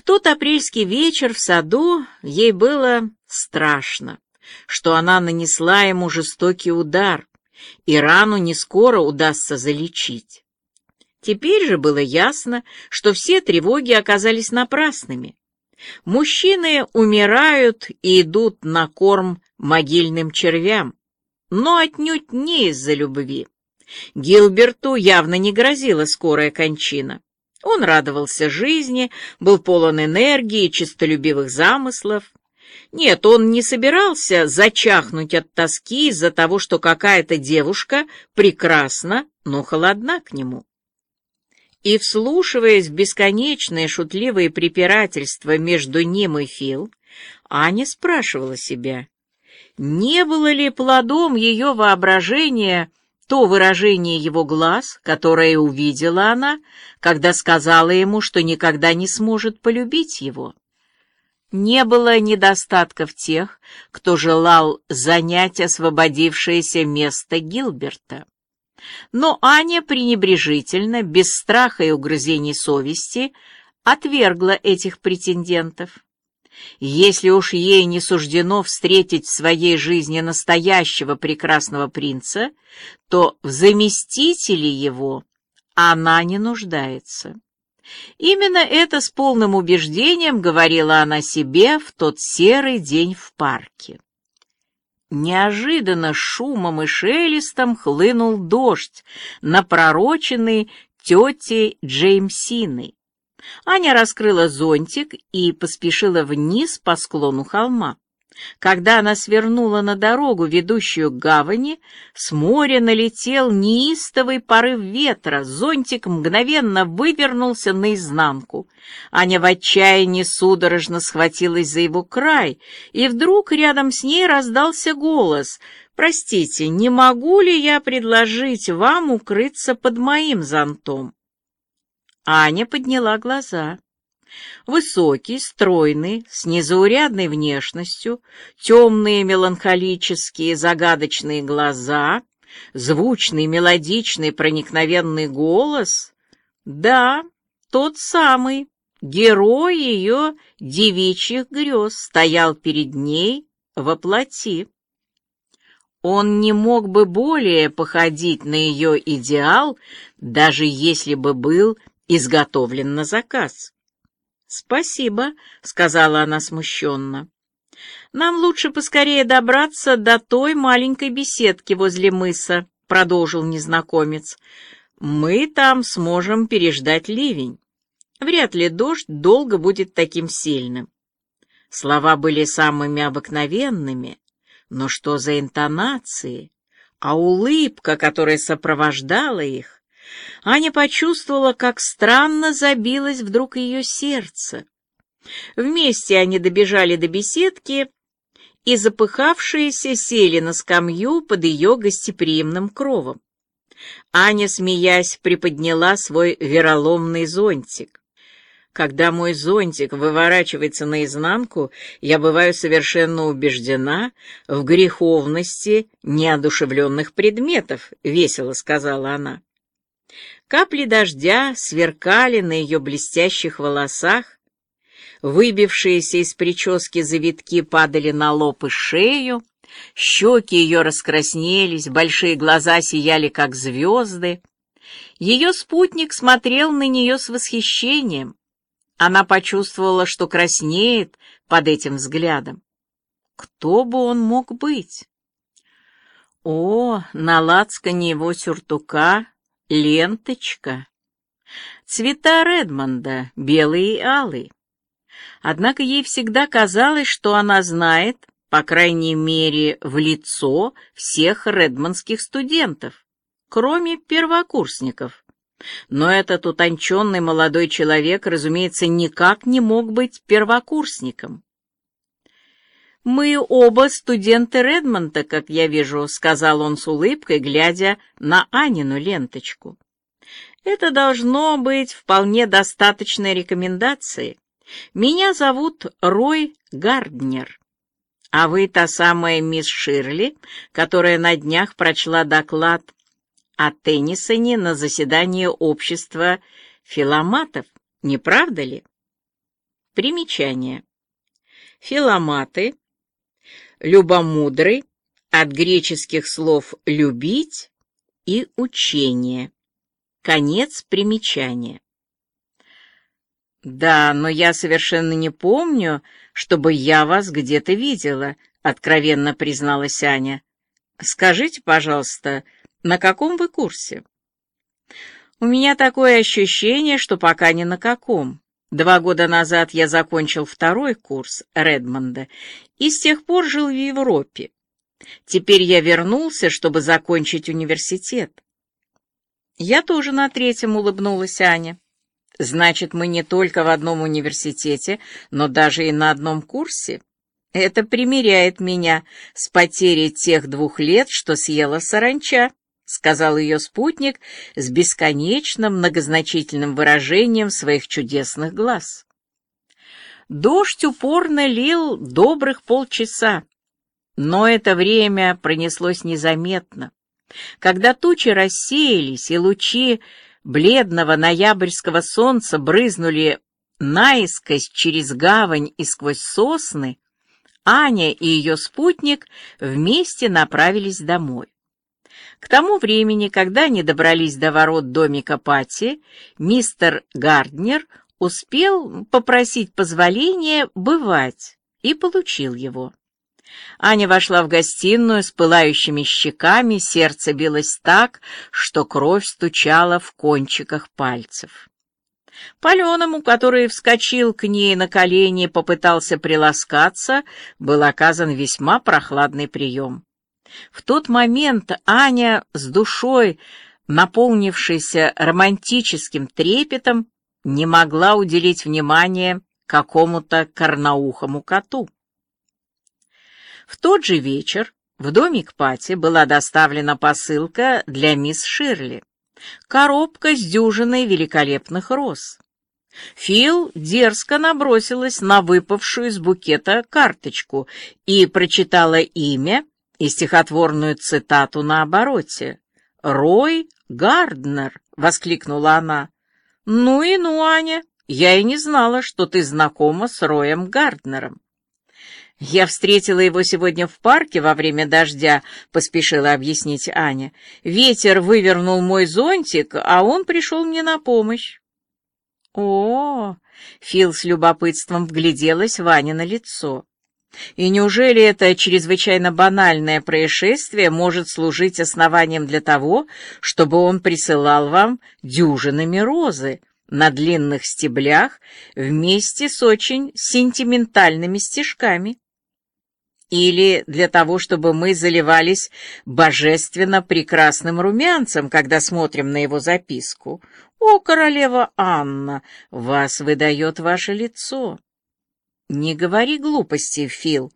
В тот апрельский вечер в саду ей было страшно, что она нанесла ему жестокий удар, и рану не скоро удастся залечить. Теперь же было ясно, что все тревоги оказались напрасными. Мужчины умирают и идут на корм могильным червям, но отнюдь не из-за любви. Гилберту явно не грозила скорая кончина. Он радовался жизни, был полон энергии и честолюбивых замыслов. Нет, он не собирался зачахнуть от тоски из-за того, что какая-то девушка прекрасна, но холодна к нему. И, вслушиваясь в бесконечные шутливые препирательства между ним и Фил, Аня спрашивала себя, не было ли плодом ее воображения то выражение его глаз, которое увидела она, когда сказала ему, что никогда не сможет полюбить его. Не было недостатка в тех, кто желал занять освободившееся место Гилберта. Но Аня пренебрежительно, без страха и угрызений совести, отвергла этих претендентов. Если уж ей не суждено встретить в своей жизни настоящего прекрасного принца, то в заместителе его она не нуждается. Именно это с полным убеждением говорила она себе в тот серый день в парке. Неожиданно шумом и шелестом хлынул дождь, напророченный тетей Джеймсиной. Аня раскрыла зонтик и поспешила вниз по склону холма. Когда она свернула на дорогу, ведущую к гавани, с моря налетел неистовый порыв ветра, зонтик мгновенно вывернулся наизнанку. Аня в отчаянии судорожно схватилась за его край, и вдруг рядом с ней раздался голос «Простите, не могу ли я предложить вам укрыться под моим зонтом?» Аня подняла глаза. Высокий, стройный, с незаурядной внешностью, темные меланхолические загадочные глаза, звучный, мелодичный, проникновенный голос. Да, тот самый, герой ее девичьих грез, стоял перед ней во плоти. Он не мог бы более походить на ее идеал, даже если бы был изготовлен на заказ. «Спасибо», — сказала она смущенно. «Нам лучше поскорее добраться до той маленькой беседки возле мыса», — продолжил незнакомец. «Мы там сможем переждать ливень. Вряд ли дождь долго будет таким сильным». Слова были самыми обыкновенными, но что за интонации, а улыбка, которая сопровождала их, Аня почувствовала, как странно забилось вдруг ее сердце. Вместе они добежали до беседки и, запыхавшиеся, сели на скамью под ее гостеприимным кровом. Аня, смеясь, приподняла свой вероломный зонтик. Когда мой зонтик выворачивается наизнанку, я бываю совершенно убеждена в греховности неодушевленных предметов, — весело сказала она. Капли дождя сверкали на ее блестящих волосах, выбившиеся из прически завитки падали на лоб и шею, щеки ее раскраснелись, большие глаза сияли, как звезды. Ее спутник смотрел на нее с восхищением. Она почувствовала, что краснеет под этим взглядом. Кто бы он мог быть? О, на лацкане его сюртука ленточка. Цвета Редмонда, белый и алый. Однако ей всегда казалось, что она знает, по крайней мере, в лицо всех редмондских студентов, кроме первокурсников. Но этот утонченный молодой человек, разумеется, никак не мог быть первокурсником. «Мы оба студенты Редмонта, как я вижу», — сказал он с улыбкой, глядя на Анину ленточку. «Это должно быть вполне достаточной рекомендацией. Меня зовут Рой Гарднер. А вы та самая мисс Ширли, которая на днях прочла доклад о Теннисоне на заседании общества филоматов, не правда ли?» Примечание. Филоматы, любомудрый, от греческих слов «любить» и «учение». Конец примечания. «Да, но я совершенно не помню, чтобы я вас где-то видела», — откровенно призналась Аня. «Скажите, пожалуйста, на каком вы курсе?» «У меня такое ощущение, что пока ни на каком. Два года назад я закончил второй курс Редмонда и с тех пор жил в Европе. Теперь я вернулся, чтобы закончить университет. Я тоже на третьем улыбнулась Аня. Значит, мы не только в одном университете, но даже и на одном курсе. Это примиряет меня с потерей тех двух лет, что съела саранча, сказал ее спутник с бесконечным многозначительным выражением своих чудесных глаз. Дождь упорно лил добрых полчаса, но это время пронеслось незаметно. Когда тучи рассеялись и лучи бледного ноябрьского солнца брызнули наискось через гавань и сквозь сосны, Аня и ее спутник вместе направились домой. К тому времени, когда они добрались до ворот домика Пати, мистер Гарднер успел попросить позволения бывать и получил его. Аня вошла в гостиную с пылающими щеками, сердце билось так, что кровь стучала в кончиках пальцев. Паленому, который вскочил к ней на колени и попытался приласкаться, был оказан весьма прохладный прием. В тот момент Аня с душой, наполнившейся романтическим трепетом, не могла уделить внимание какому-то корноухому коту. В тот же вечер в домик Пати была доставлена посылка для мисс Ширли. Коробка с дюжиной великолепных роз. Фил дерзко набросилась на выпавшую из букета карточку и прочитала имя и стихотворную цитату на обороте. «Рой Гарднер!» — воскликнула она. «Ну и ну, Аня, я и не знала, что ты знакома с Роем Гарднером». «Я встретила его сегодня в парке во время дождя», — поспешила объяснить Аня. «Ветер вывернул мой зонтик, а он пришел мне на помощь». «О!» — Фил с любопытством вгляделась Ване на лицо. «И неужели это чрезвычайно банальное происшествие может служить основанием для того, чтобы он присылал вам дюжинами розы?» на длинных стеблях вместе с очень сентиментальными стежками или для того, чтобы мы заливались божественно прекрасным румянцем, когда смотрим на его записку. О, королева Анна, вас выдает ваше лицо. Не говори глупости, Фил.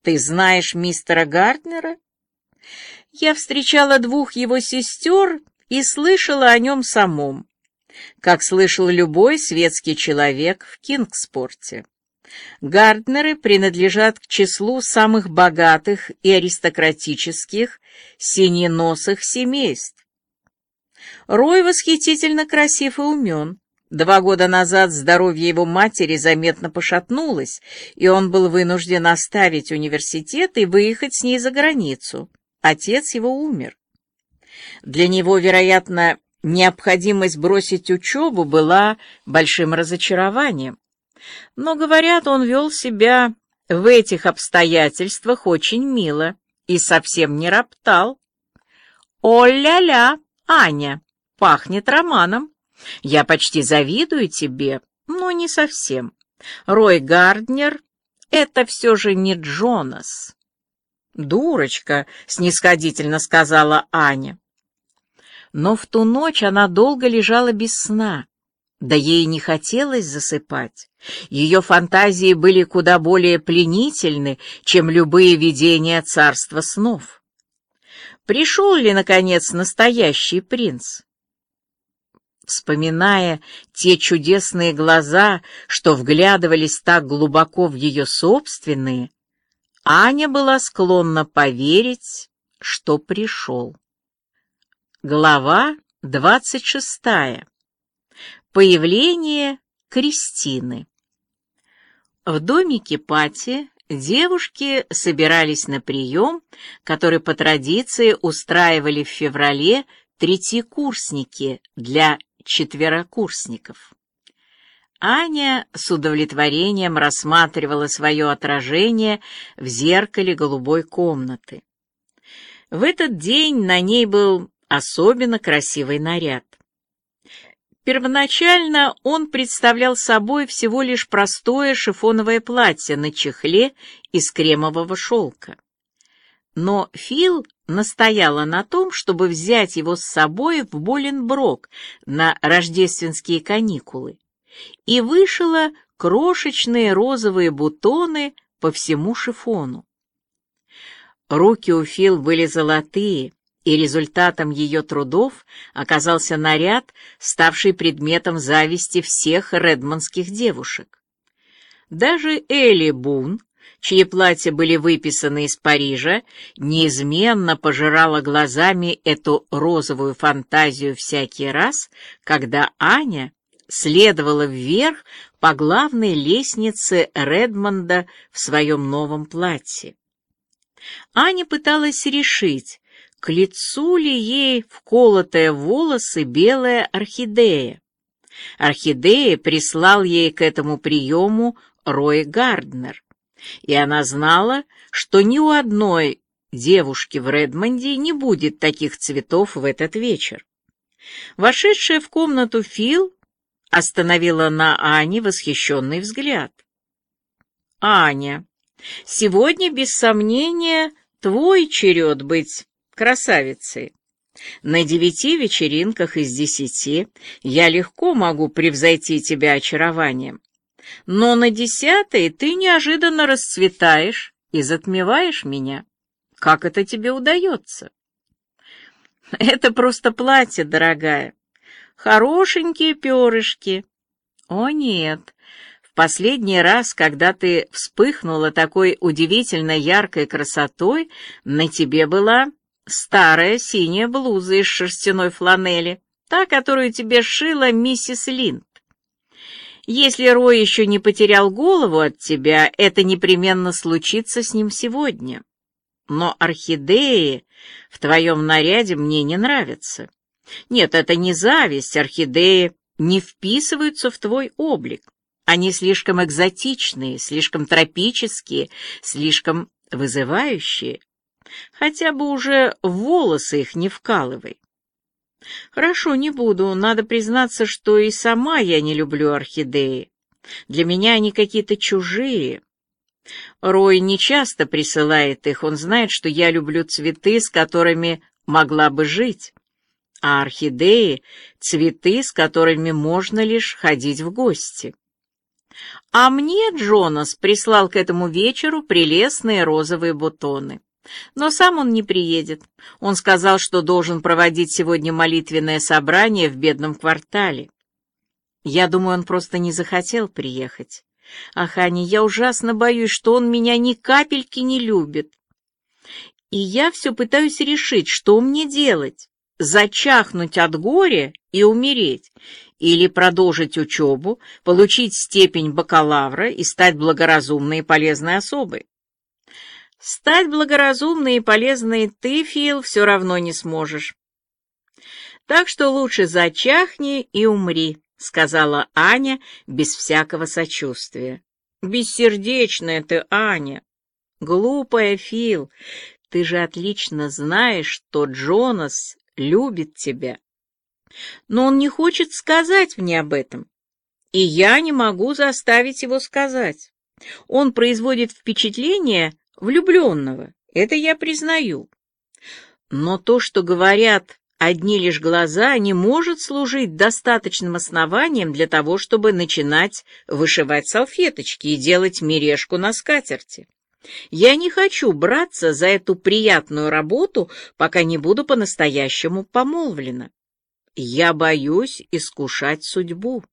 Ты знаешь мистера Гарднера? Я встречала двух его сестер и слышала о нем самом, как слышал любой светский человек в Кингспорте. Гарднеры принадлежат к числу самых богатых и аристократических синеносых семейств. Рой восхитительно красив и умен. Два года назад здоровье его матери заметно пошатнулось, и он был вынужден оставить университет и выехать с ней за границу. Отец его умер. Для него, вероятно, необходимость бросить учебу была большим разочарованием. Но, говорят, он вел себя в этих обстоятельствах очень мило и совсем не роптал. «О-ля-ля, Аня, пахнет романом. Я почти завидую тебе, но не совсем. Рой Гарднер — это все же не Джонас». «Дурочка», — снисходительно сказала Аня. Но в ту ночь она долго лежала без сна. Да ей не хотелось засыпать. Ее фантазии были куда более пленительны, чем любые видения царства снов. Пришел ли, наконец, настоящий принц? Вспоминая те чудесные глаза, что вглядывались так глубоко в ее собственные, Аня была склонна поверить, что пришел. Глава двадцать шестая. Появление Кристины. В домике Пати девушки собирались на прием, который по традиции устраивали в феврале третьекурсники для четверокурсников. Аня с удовлетворением рассматривала свое отражение в зеркале голубой комнаты. В этот день на ней был особенно красивый наряд. Первоначально он представлял собой всего лишь простое шифоновое платье на чехле из кремового шелка. Но Фил настояла на том, чтобы взять его с собой в Боленброк на рождественские каникулы и вышила крошечные розовые бутоны по всему шифону. Руки у Фил были золотые, и результатом ее трудов оказался наряд, ставший предметом зависти всех редмонских девушек. Даже Элли Бун, чьи платья были выписаны из Парижа, неизменно пожирала глазами эту розовую фантазию всякий раз, когда Аня следовала вверх по главной лестнице Редмонда в своем новом платье. Аня пыталась решить, к лицу ли ей вколотая в волосы белая орхидея. Орхидея прислал ей к этому приему Рой Гарднер, и она знала, что ни у одной девушки в Редмонде не будет таких цветов в этот вечер. Вошедшая в комнату Фил остановила на Ане восхищенный взгляд. «Аня, сегодня, без сомнения, твой черед быть красавицей. На девяти вечеринках из десяти я легко могу превзойти тебя очарованием. Но на десятой ты неожиданно расцветаешь и затмеваешь меня. Как это тебе удается? Это просто платье, дорогая. Хорошенькие перышки. О, нет. В последний раз, когда ты вспыхнула такой удивительно яркой красотой, на тебе была старая синяя блуза из шерстяной фланели, та, которую тебе шила миссис Линд. Если Рой еще не потерял голову от тебя, это непременно случится с ним сегодня. Но орхидеи в твоем наряде мне не нравятся. Нет, это не зависть, орхидеи не вписываются в твой облик. Они слишком экзотичные, слишком тропические, слишком вызывающие. Хотя бы уже волосы их не вкалывай. Хорошо, не буду. Надо признаться, что и сама я не люблю орхидеи. Для меня они какие-то чужие. Рой не часто присылает их. Он знает, что я люблю цветы, с которыми могла бы жить. А орхидеи — цветы, с которыми можно лишь ходить в гости. А мне Джонас прислал к этому вечеру прелестные розовые бутоны. Но сам он не приедет. Он сказал, что должен проводить сегодня молитвенное собрание в бедном квартале. Я думаю, он просто не захотел приехать. Ах, Аня, я ужасно боюсь, что он меня ни капельки не любит. И я все пытаюсь решить, что мне делать. Зачахнуть от горя и умереть, или продолжить учебу, получить степень бакалавра и стать благоразумной и полезной особой. Стать благоразумной и полезной ты, Фил, все равно не сможешь. Так что лучше зачахни и умри, сказала Аня без всякого сочувствия. Бессердечная ты, Аня. Глупая, Фил, ты же отлично знаешь, что Джонас любит тебя. Но он не хочет сказать мне об этом, и я не могу заставить его сказать. Он производит впечатление влюбленного, это я признаю. Но то, что говорят одни лишь глаза, не может служить достаточным основанием для того, чтобы начинать вышивать салфеточки и делать мережку на скатерти. Я не хочу браться за эту приятную работу, пока не буду по-настоящему помолвлена. Я боюсь искушать судьбу.